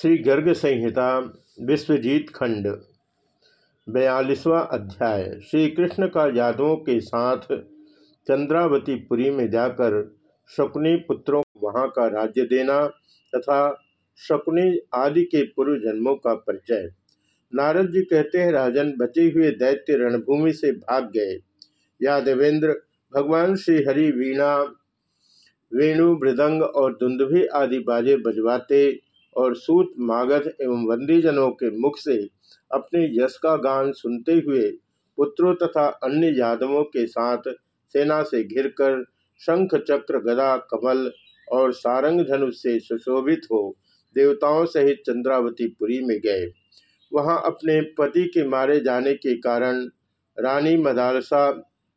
श्री गर्ग संहिता, विश्वजीत खंड, बयालीसवां अध्याय। श्री कृष्ण का यादवों के साथ चंद्रावती पुरी में जाकर शकुनी पुत्रों को वहाँ का राज्य देना तथा शकुनी आदि के पूर्व जन्मों का परिचय। नारद जी कहते हैं, राजन बचे हुए दैत्य रणभूमि से भाग गए। या देवेंद्र, भगवान श्री हरि वीणा, वेणु, मृदंग और दुंदुभी आदि बाजे बजवाते और सूत मागध एवं वंदीजनों के मुख से अपने यश का गान सुनते हुए पुत्रों तथा अन्य यादवों के साथ सेना से घिरकर शंख, चक्र, गदा, कमल और सारंग धनुष से सुशोभित हो देवताओं सहित चंद्रावती पुरी में गए। वहाँ अपने पति के मारे जाने के कारण रानी मदालसा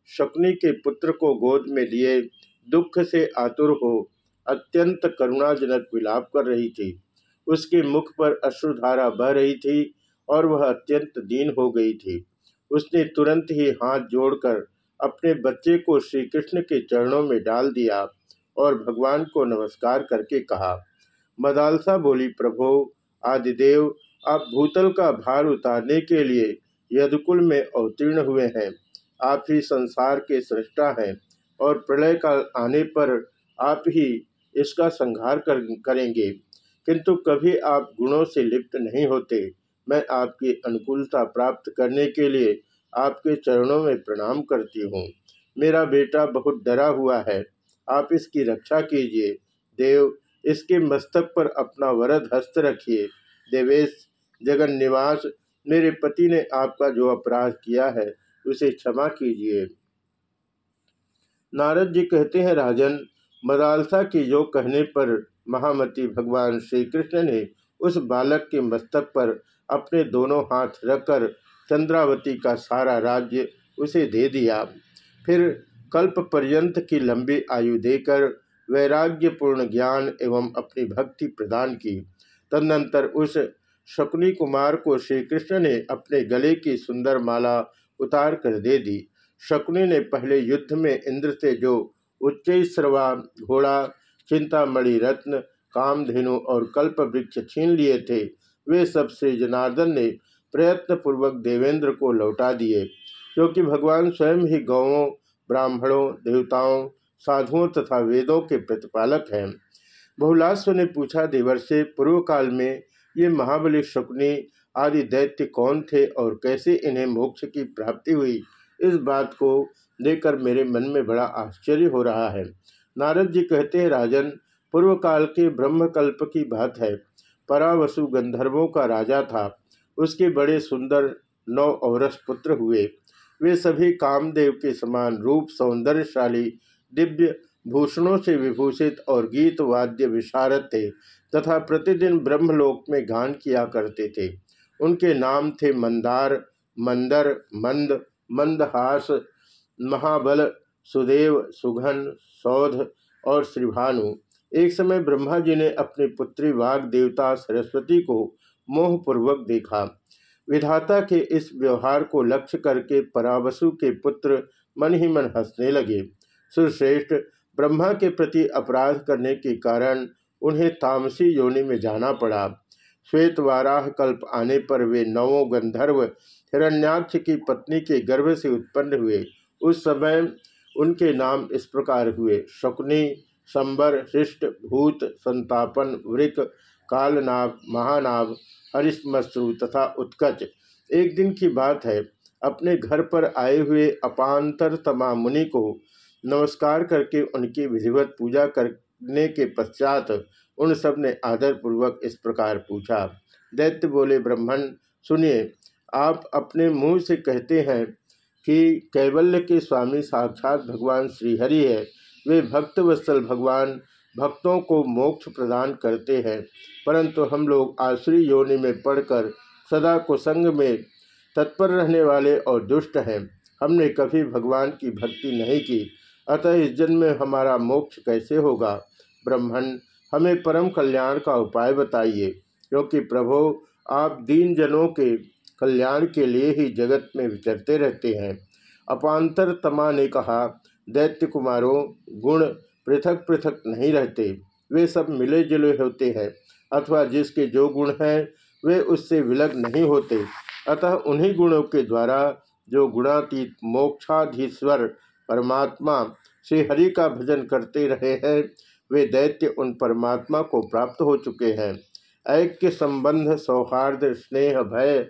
शकुनी के पुत्र को गोद में लिए दुख से आतुर हो अत्यंत करुणाजनक विलाप कर रही थी। उसके मुख पर अश्रुधारा बह रही थी और वह अत्यंत दीन हो गई थी। उसने तुरंत ही हाथ जोड़कर अपने बच्चे को श्री कृष्ण के चरणों में डाल दिया और भगवान को नमस्कार करके कहा, मदालसा बोली, प्रभो आदिदेव, आप भूतल का भार उतारने के लिए यदुकुल में अवतीर्ण हुए हैं। आप ही संसार के सृष्टा हैं और प्रलय काल आने पर आप ही इसका संहार कर, करेंगे। किंतु कभी आप गुणों से लिप्त नहीं होते। मैं आपकी अनुकूलता प्राप्त करने के लिए आपके चरणों में प्रणाम करती हूँ। मेरा बेटा बहुत डरा हुआ है। आप इसकी रक्षा कीजिए। देव, इसके मस्तक पर अपना वरद हस्त रखिए। देवेश जगन निवास मेरे पति ने आपका जो अपराध किया है, उसे क्षमा कीजिए। नारद जी कहते हैं, राजन, मदालसा की जो कहने पर महामती भगवान श्री कृष्ण ने उस बालक के मस्तक पर अपने दोनों हाथ रखकर चंद्रावती का सारा राज्य उसे दे दिया। फिर कल्प पर्यंत की लंबी आयु देकर वैराग्यपूर्ण ज्ञान एवं अपनी भक्ति प्रदान की। तदनंतर उस शकुनी कुमार को श्री कृष्ण ने अपने गले की सुंदर माला उतार कर दे दी। शकुनी ने पहले युद्ध में इंद्र से जो उच्चैश्रवा घोड़ा चिंतामणि रत्न, कामधेनु और कल्प वृक्ष छीन लिए थे। वे सब श्री जनार्दन ने प्रयत्न पूर्वक देवेंद्र को लौटा दिए क्योंकि भगवान स्वयं ही गौों ब्राह्मणों, देवताओं, साधुओं तथा वेदों के प्रतिपालक हैं। बहुलास्व ने पूछा, देवर से पूर्व काल में ये महाबली शकुनी आदि दैत्य कौन थे और कैसे इन्हें मोक्ष की प्राप्ति हुई? इस बात को लेकर मेरे मन में बड़ा आश्चर्य हो रहा है। नारद जी कहते हैं, राजन पूर्व काल के ब्रह्मकल्प की बात है। परावसु गंधर्वों का राजा था। उसके बड़े सुंदर नौ औरस पुत्र हुए। वे सभी कामदेव के समान रूप, सौंदर्यशाली, दिव्य भूषणों से विभूषित और गीत, वाद्य, विशारद थे तथा प्रतिदिन ब्रह्मलोक में गान किया करते थे। उनके नाम थे मंदार, मंदर, मंद, मंदहास, महाबल सुदेव, सुघन, सौध और श्रीभानु। एक समय ब्रह्मा जी ने अपनी पुत्री वाग देवता सरस्वती को मोहपूर्वक देखा। विधाता के इस व्यवहार को लक्ष्य करके परावसु के पुत्र मन ही मन हंसने लगे। सुरश्रेष्ठ ब्रह्मा के प्रति अपराध करने के कारण उन्हें तामसी योनि में जाना पड़ा। श्वेत वाराह कल्प आने पर वे नवों गंधर्व हिरण्याक्ष की पत्नी के गर्भ से उत्पन्न हुए। उस समय उनके नाम इस प्रकार हुए। शकुनी संबर हृष्ट, भूत, संतापन, वृक, कालनाभ महानाग हरिश्मश्रु तथा उत्कच। एक दिन की बात है, अपने घर पर आए हुए अपांतर तमा मुनि को नमस्कार करके उनकी विधिवत पूजा करने के पश्चात उन सबने आदरपूर्वक इस प्रकार पूछा। दैत्य बोले ब्राह्मण सुनिए, आप अपने मुँह से कहते हैं कि कैवल्य के स्वामी साक्षात भगवान श्रीहरि है। वे भक्त भक्तवत्सल भगवान, भक्तों को मोक्ष प्रदान करते हैं। परंतु हम लोग आश्री योनि में पढ़कर सदा कुसंग में तत्पर रहने वाले और दुष्ट हैं। हमने कभी भगवान की भक्ति नहीं की। अतः इस जन्म में हमारा मोक्ष कैसे होगा? ब्रह्मण हमें परम कल्याण का उपाय बताइए। क्योंकि प्रभो, आप दीन जनों के कल्याण के लिए ही जगत में विचरते रहते हैं। अपांतर तमा ने कहा, दैत्य कुमारों, गुण पृथक पृथक नहीं रहते। वे सब मिले जुले होते हैं, अथवा जिसके जो गुण हैं, वे उससे विलग नहीं होते। अतः उन्हीं गुणों के द्वारा जो गुणातीत, मोक्षाधीश्वर, परमात्मा श्री हरि का भजन करते रहे हैं, वे दैत्य उन परमात्मा को प्राप्त हो चुके हैं। ऐक्य संबंध, सौहार्द, स्नेह, भय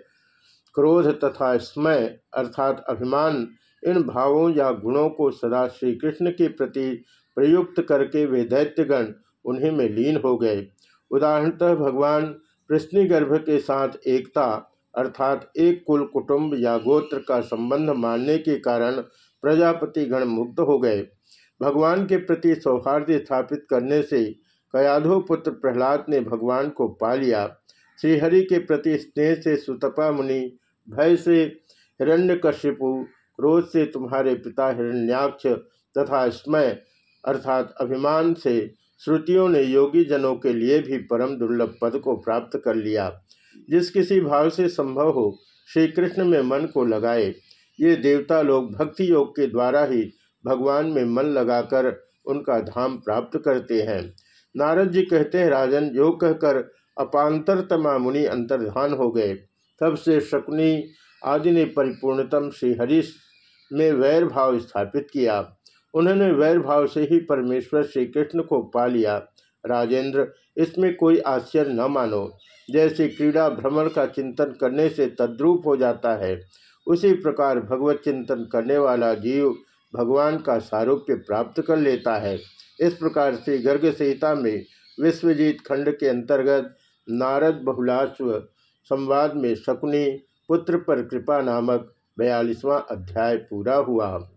क्रोध तथा स्मय अर्थात अभिमान, इन भावों या गुणों को सदा श्री कृष्ण के प्रति प्रयुक्त करके वे दैत्यगण उन्हीं में लीन हो गए। उदाहरणतः भगवान कृष्णिगर्भ के साथ एकता अर्थात एक कुल कुटुंब या गोत्र का संबंध मानने के कारण प्रजापति गण मुक्त हो गए। भगवान के प्रति सौहार्द स्थापित करने से कयाधो पुत्र प्रहलाद ने भगवान को पा लिया। श्रीहरि के प्रति स्नेह से सुतपा मुनि भय से हिरण्यकश्यपु क्रोध से तुम्हारे पिता हिरण्याक्ष तथा स्मय अर्थात अभिमान से श्रुतियों ने योगी जनों के लिए भी परम दुर्लभ पद को प्राप्त कर लिया। जिस किसी भाव से संभव हो श्री कृष्ण में मन को लगाए। ये देवता लोग भक्ति योग के द्वारा ही भगवान में मन लगाकर उनका धाम प्राप्त करते हैं। नारद जी कहते हैं, राजन योग कहकर अपांतरतमा मुनि अंतर्धान हो गए। तब से शकुनी आदि ने परिपूर्णतम श्री में वैर भाव स्थापित किया। उन्होंने वैर भाव से ही परमेश्वर श्री कृष्ण को पा लिया। राजेंद्र, इसमें कोई आश्चर्य न मानो। जैसे क्रीड़ा भ्रमण का चिंतन करने से तद्रूप हो जाता है, उसी प्रकार भगवत चिंतन करने वाला जीव भगवान का सारूप्य प्राप्त कर लेता है। इस प्रकार से गर्ग संहिता में विश्वजीत खंड के अंतर्गत नारद बहुलाश्व संवाद में शकुनी पुत्र पर कृपा नामक बयालीसवां अध्याय पूरा हुआ।